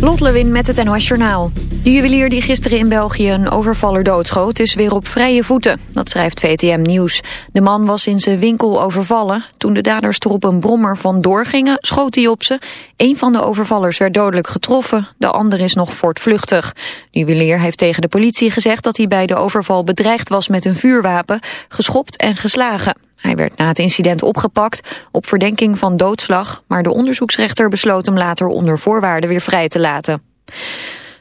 Lot Lewin met het NOS Journaal. De juwelier die gisteren in België een overvaller doodschoot... is weer op vrije voeten, dat schrijft VTM Nieuws. De man was in zijn winkel overvallen. Toen de daders er op een brommer van doorgingen, schoot hij op ze. Een van de overvallers werd dodelijk getroffen, de ander is nog voortvluchtig. De juwelier heeft tegen de politie gezegd dat hij bij de overval bedreigd was met een vuurwapen... geschopt en geslagen. Hij werd na het incident opgepakt op verdenking van doodslag, maar de onderzoeksrechter besloot hem later onder voorwaarden weer vrij te laten.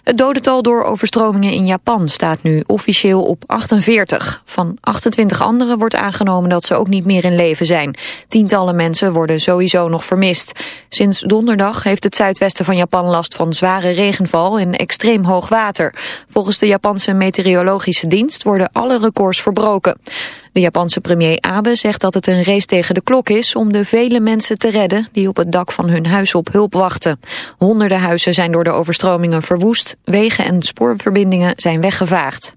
Het dodental door overstromingen in Japan staat nu officieel op 48. Van 28 anderen wordt aangenomen dat ze ook niet meer in leven zijn. Tientallen mensen worden sowieso nog vermist. Sinds donderdag heeft het zuidwesten van Japan last van zware regenval en extreem hoog water. Volgens de Japanse meteorologische dienst worden alle records verbroken. De Japanse premier Abe zegt dat het een race tegen de klok is om de vele mensen te redden die op het dak van hun huis op hulp wachten. Honderden huizen zijn door de overstromingen verwoest, wegen en spoorverbindingen zijn weggevaagd.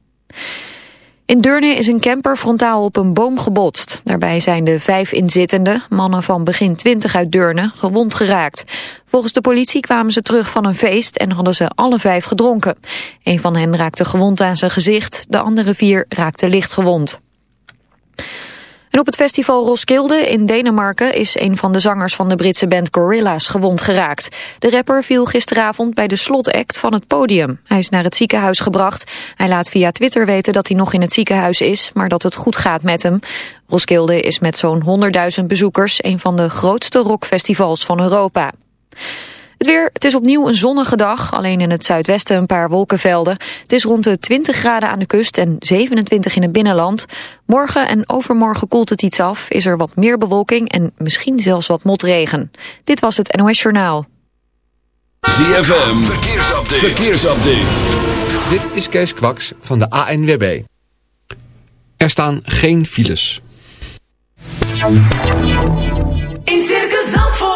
In Deurne is een camper frontaal op een boom gebotst. Daarbij zijn de vijf inzittenden, mannen van begin twintig uit Deurne, gewond geraakt. Volgens de politie kwamen ze terug van een feest en hadden ze alle vijf gedronken. Een van hen raakte gewond aan zijn gezicht, de andere vier raakten licht gewond. Op het festival Roskilde in Denemarken is een van de zangers van de Britse band Gorillaz gewond geraakt. De rapper viel gisteravond bij de slotact van het podium. Hij is naar het ziekenhuis gebracht. Hij laat via Twitter weten dat hij nog in het ziekenhuis is, maar dat het goed gaat met hem. Roskilde is met zo'n 100.000 bezoekers een van de grootste rockfestivals van Europa. Het weer, het is opnieuw een zonnige dag, alleen in het zuidwesten een paar wolkenvelden. Het is rond de 20 graden aan de kust en 27 in het binnenland. Morgen en overmorgen koelt het iets af, is er wat meer bewolking en misschien zelfs wat motregen. Dit was het NOS Journaal. ZFM, verkeersupdate. verkeersupdate. Dit is Kees Kwaks van de ANWB. Er staan geen files. In Circus Zandvoort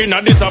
inna this a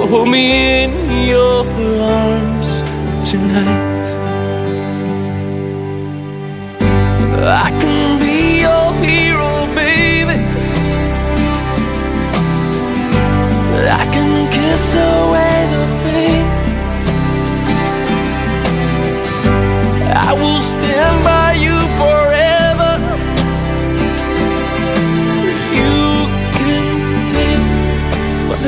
Hold me in your arms tonight. I can be your hero, baby. I can kiss away the pain. I will stand by you forever.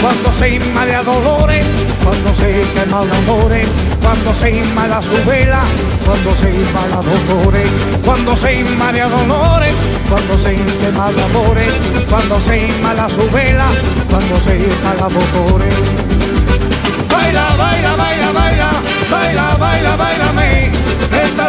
Cuando se inmala dolores, cuando se quema el amores, cuando se inmala su vela, cuando se inmala dolores, cuando se inmala dolores, cuando se quema el amores, cuando se inmala su vela, cuando se inmala dolores. Baila, baila, baila, baila, baila, baila, bailame, esta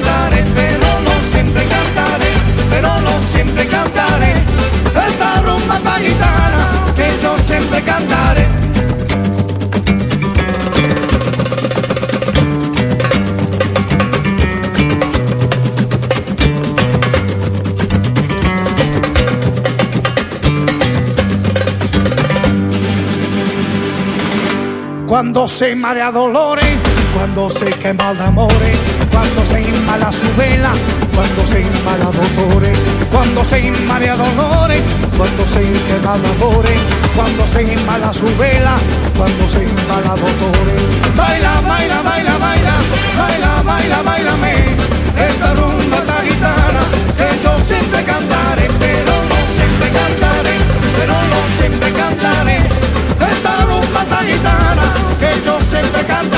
Cantaré, pero no siempre cantaré, pero no siempre cantaré. Esta rumba esta gitana que yo siempre cantaré. Cuando se marea dolores, cuando se quema de amores, cuando se inmala su vela, cuando se inmala dolores, cuando se inmala dolores, cuando se de amores, cuando se inmala su vela, cuando se inmala dolores. Baila, baila, baila, baila, baila, baila, bailame, esta rumba esta gitana que yo siempre cantaré, pero no siempre cantaré, pero no siempre cantaré. Esta rumba esta gitana que yo siempre cantaré,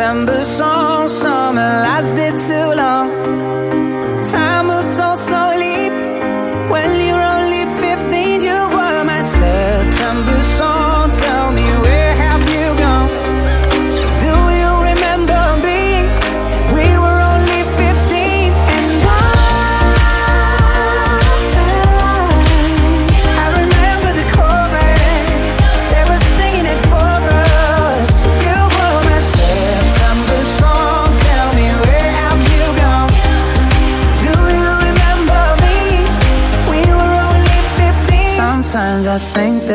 September song,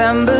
December.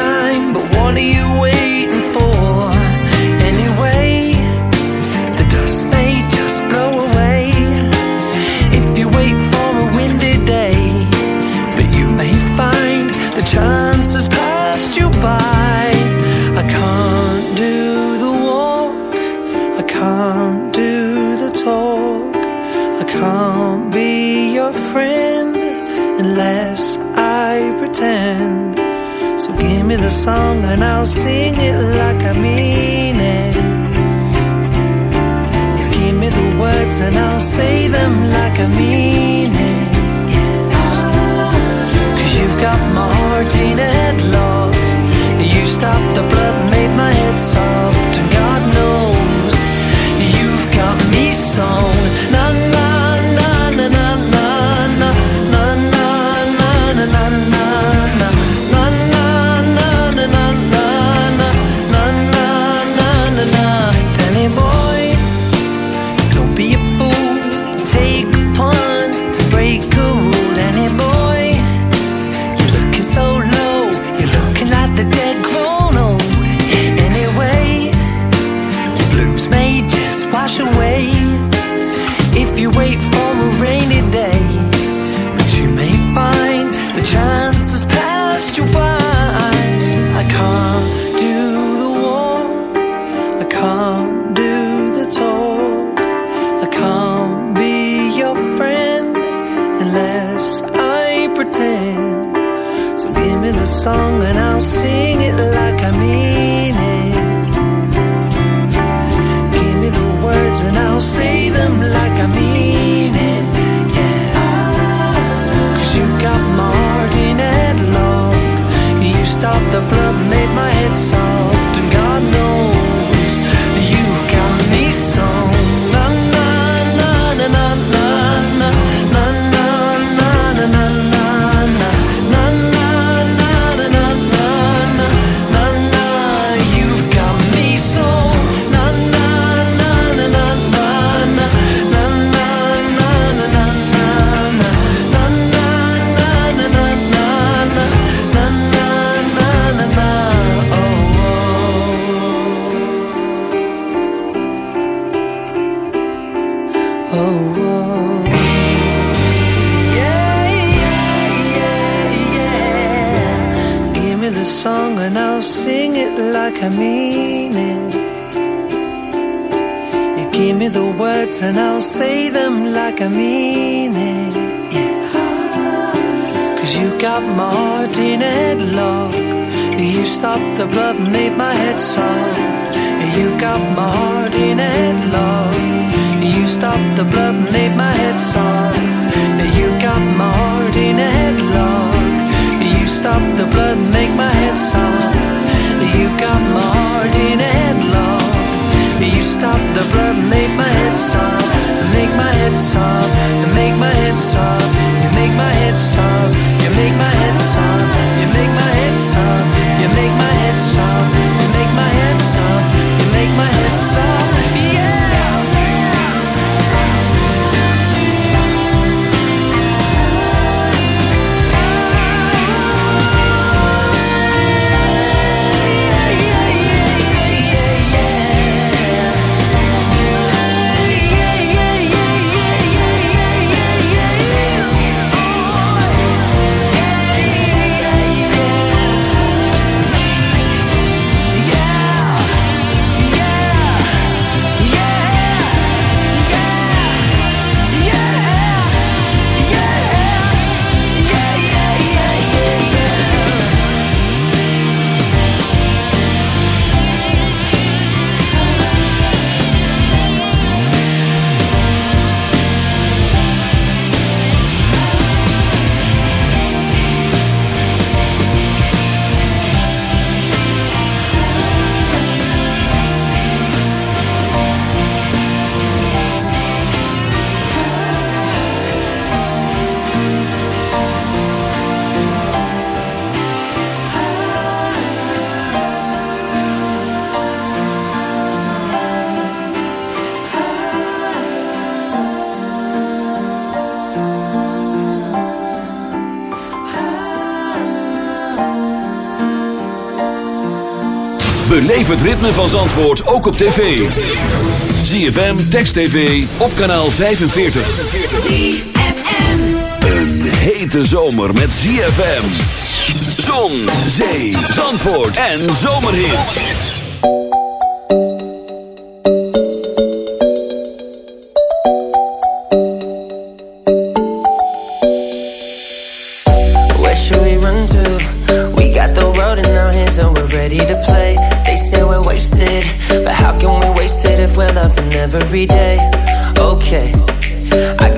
het ritme van Zandvoort ook op tv. ZFM, Text TV, op kanaal 45. Een hete zomer met ZFM. Zon, zee, Zandvoort en zomerhit.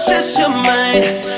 stress your mind.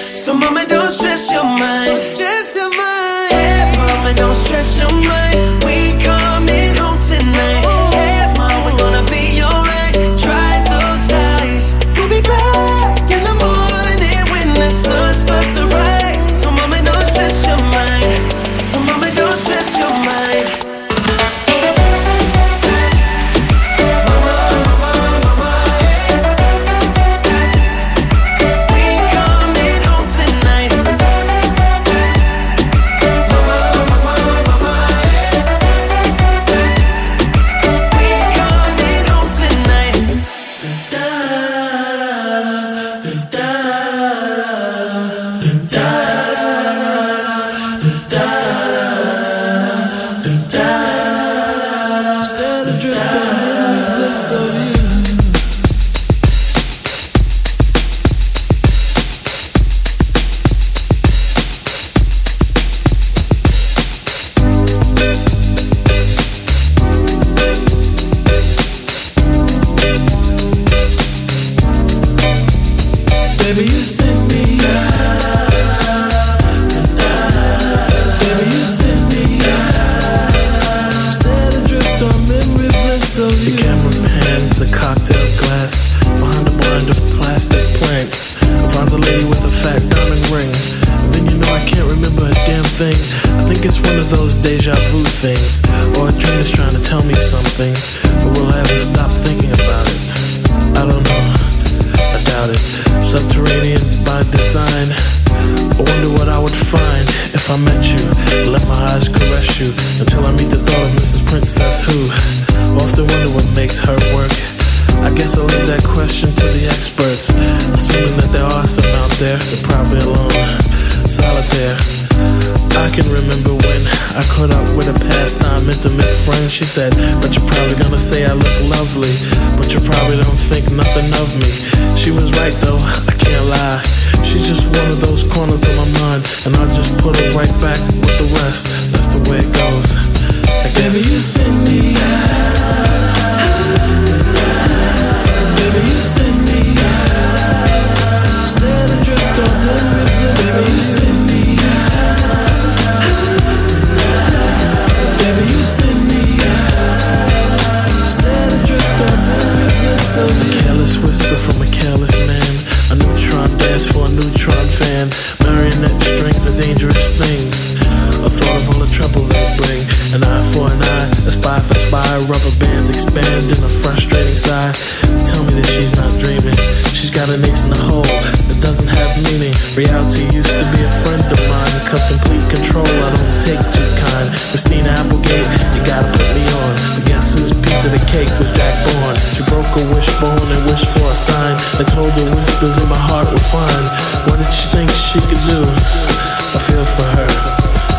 I meet the thought of Mrs. Princess who often wonder what makes her work. I guess I'll leave that question to the experts. Assuming that there are some out there, they're probably alone, solitaire. I can remember when I caught up with a pastime intimate friend. She said, But you're probably gonna say I look lovely, but you probably don't think nothing of me. She was right though, I can't lie. She's just one of those corners of my mind, and I'll just put her right back with the rest. That's the way it goes. Neutron dance for a neutron fan. Marionette strings are dangerous things. A thought of all the trouble they bring. An eye for an eye, a spy for spy. Rubber bands expand in a frustrating sigh. Tell me that she's not dreaming. She's got an ace in the hole that doesn't have meaning. Reality used to be a friend of mine. Cause complete control I don't take too kind. Christina Applegate, you gotta put me on. But guess whose piece of the cake was Jack Bourne? She broke a wishbone and wished for a sign. I told the whispers in my heart were fine. What did she think she could do? I feel for her.